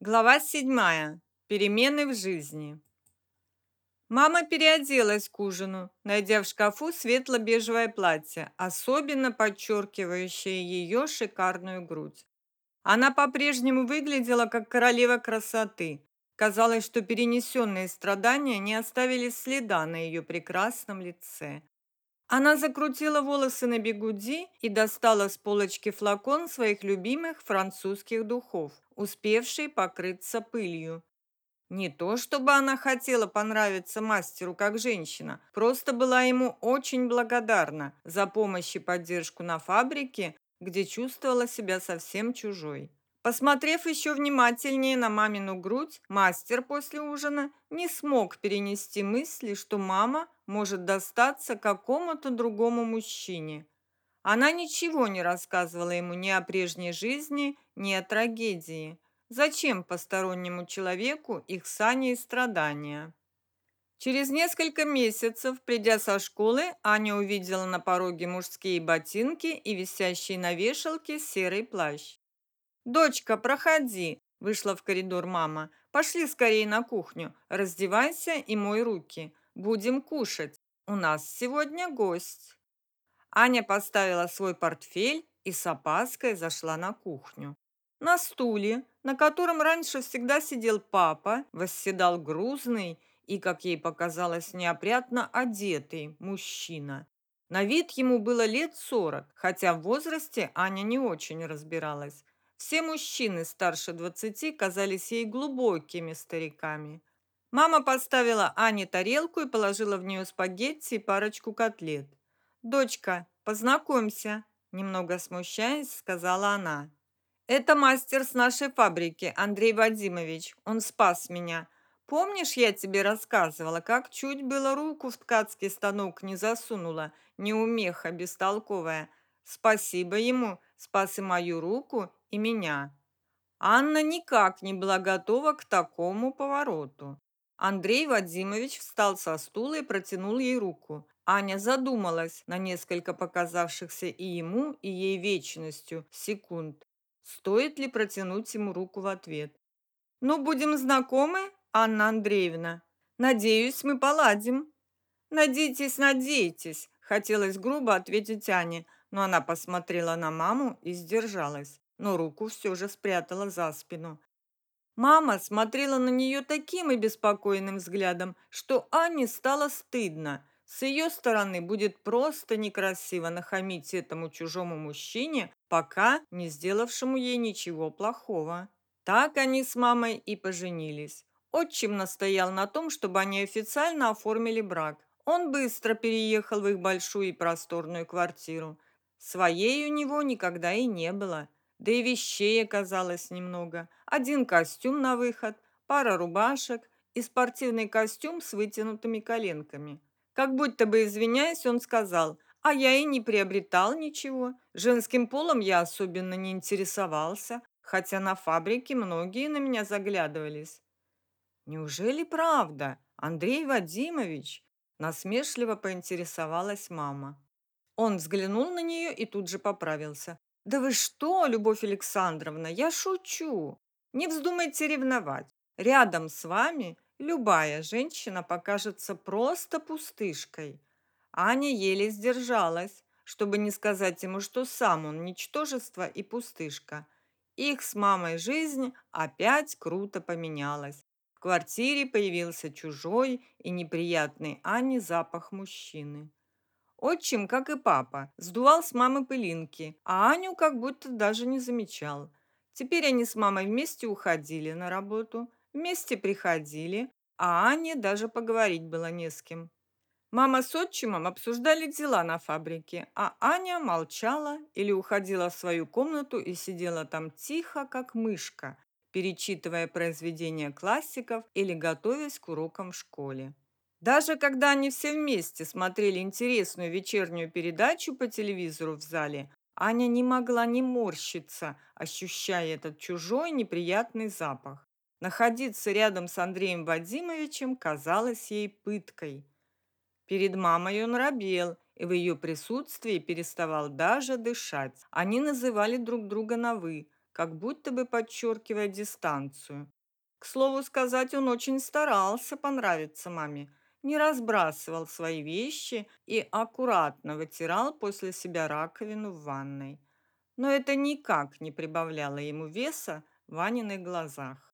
Глава седьмая. Перемены в жизни. Мама переоделась к ужину, найдя в шкафу светло-бежевое платье, особенно подчеркивающее ее шикарную грудь. Она по-прежнему выглядела как королева красоты. Казалось, что перенесенные страдания не оставили следа на ее прекрасном лице. Она закрутила волосы на бегуди и достала с полочки флакон своих любимых французских духов, успевший покрыться пылью. Не то, чтобы она хотела понравиться мастеру как женщина, просто была ему очень благодарна за помощь и поддержку на фабрике, где чувствовала себя совсем чужой. Посмотрев еще внимательнее на мамину грудь, мастер после ужина не смог перенести мысли, что мама может достаться какому-то другому мужчине. Она ничего не рассказывала ему ни о прежней жизни, ни о трагедии. Зачем постороннему человеку их сани и страдания? Через несколько месяцев, придя со школы, Аня увидела на пороге мужские ботинки и висящий на вешалке серый плащ. «Дочка, проходи!» – вышла в коридор мама. «Пошли скорее на кухню, раздевайся и мой руки. Будем кушать. У нас сегодня гость». Аня поставила свой портфель и с опаской зашла на кухню. На стуле, на котором раньше всегда сидел папа, восседал грузный и, как ей показалось, неопрятно одетый мужчина. На вид ему было лет сорок, хотя в возрасте Аня не очень разбиралась. Все мужчины старше двадцати казались ей глубокими стариками. Мама поставила Ане тарелку и положила в нее спагетти и парочку котлет. «Дочка, познакомься», – немного смущаясь, сказала она. «Это мастер с нашей фабрики, Андрей Вадимович. Он спас меня. Помнишь, я тебе рассказывала, как чуть было руку в ткацкий станок не засунула, неумеха бестолковая? Спасибо ему, спас и мою руку, и меня. Анна никак не была готова к такому повороту. Андрей Вадимович встал со стула и протянул ей руку. Аня задумалась на несколько показавшихся и ему, и ей вечностью секунд. Стоит ли протянуть ему руку в ответ? «Ну, будем знакомы, Анна Андреевна? Надеюсь, мы поладим». «Надейтесь, надейтесь», – хотелось грубо ответить Ане, но она посмотрела на маму и сдержалась но руку все же спрятала за спину. Мама смотрела на нее таким и беспокойным взглядом, что Ане стало стыдно. С ее стороны будет просто некрасиво нахамить этому чужому мужчине, пока не сделавшему ей ничего плохого. Так они с мамой и поженились. Отчим настоял на том, чтобы они официально оформили брак. Он быстро переехал в их большую и просторную квартиру. Своей у него никогда и не было. Да и вещей оказалось немного. Один костюм на выход, пара рубашек и спортивный костюм с вытянутыми коленками. Как будто бы извиняясь, он сказал, а я и не приобретал ничего. Женским полом я особенно не интересовался, хотя на фабрике многие на меня заглядывались. Неужели правда, Андрей Вадимович? Насмешливо поинтересовалась мама. Он взглянул на нее и тут же поправился. Да вы что, Любовь Александровна, я шучу. Не вздумайте ревновать. Рядом с вами любая женщина покажется просто пустышкой. Аня еле сдержалась, чтобы не сказать ему, что сам он ничтожество и пустышка. Их с мамой жизнь опять круто поменялась. В квартире появился чужой и неприятный Ане запах мужчины. Отчим, как и папа, сдувал с мамы пылинки, а Аню как будто даже не замечал. Теперь они с мамой вместе уходили на работу, вместе приходили, а Ане даже поговорить было не с кем. Мама с отчимом обсуждали дела на фабрике, а Аня молчала или уходила в свою комнату и сидела там тихо, как мышка, перечитывая произведения классиков или готовясь к урокам в школе. Даже когда они все вместе смотрели интересную вечернюю передачу по телевизору в зале, Аня не могла не морщиться, ощущая этот чужой неприятный запах. Находиться рядом с Андреем Вадимовичем казалось ей пыткой. Перед мамой он робел и в ее присутствии переставал даже дышать. Они называли друг друга на «вы», как будто бы подчеркивая дистанцию. К слову сказать, он очень старался понравиться маме, не разбрасывал свои вещи и аккуратно вытирал после себя раковину в ванной. Но это никак не прибавляло ему веса в Ваниных глазах.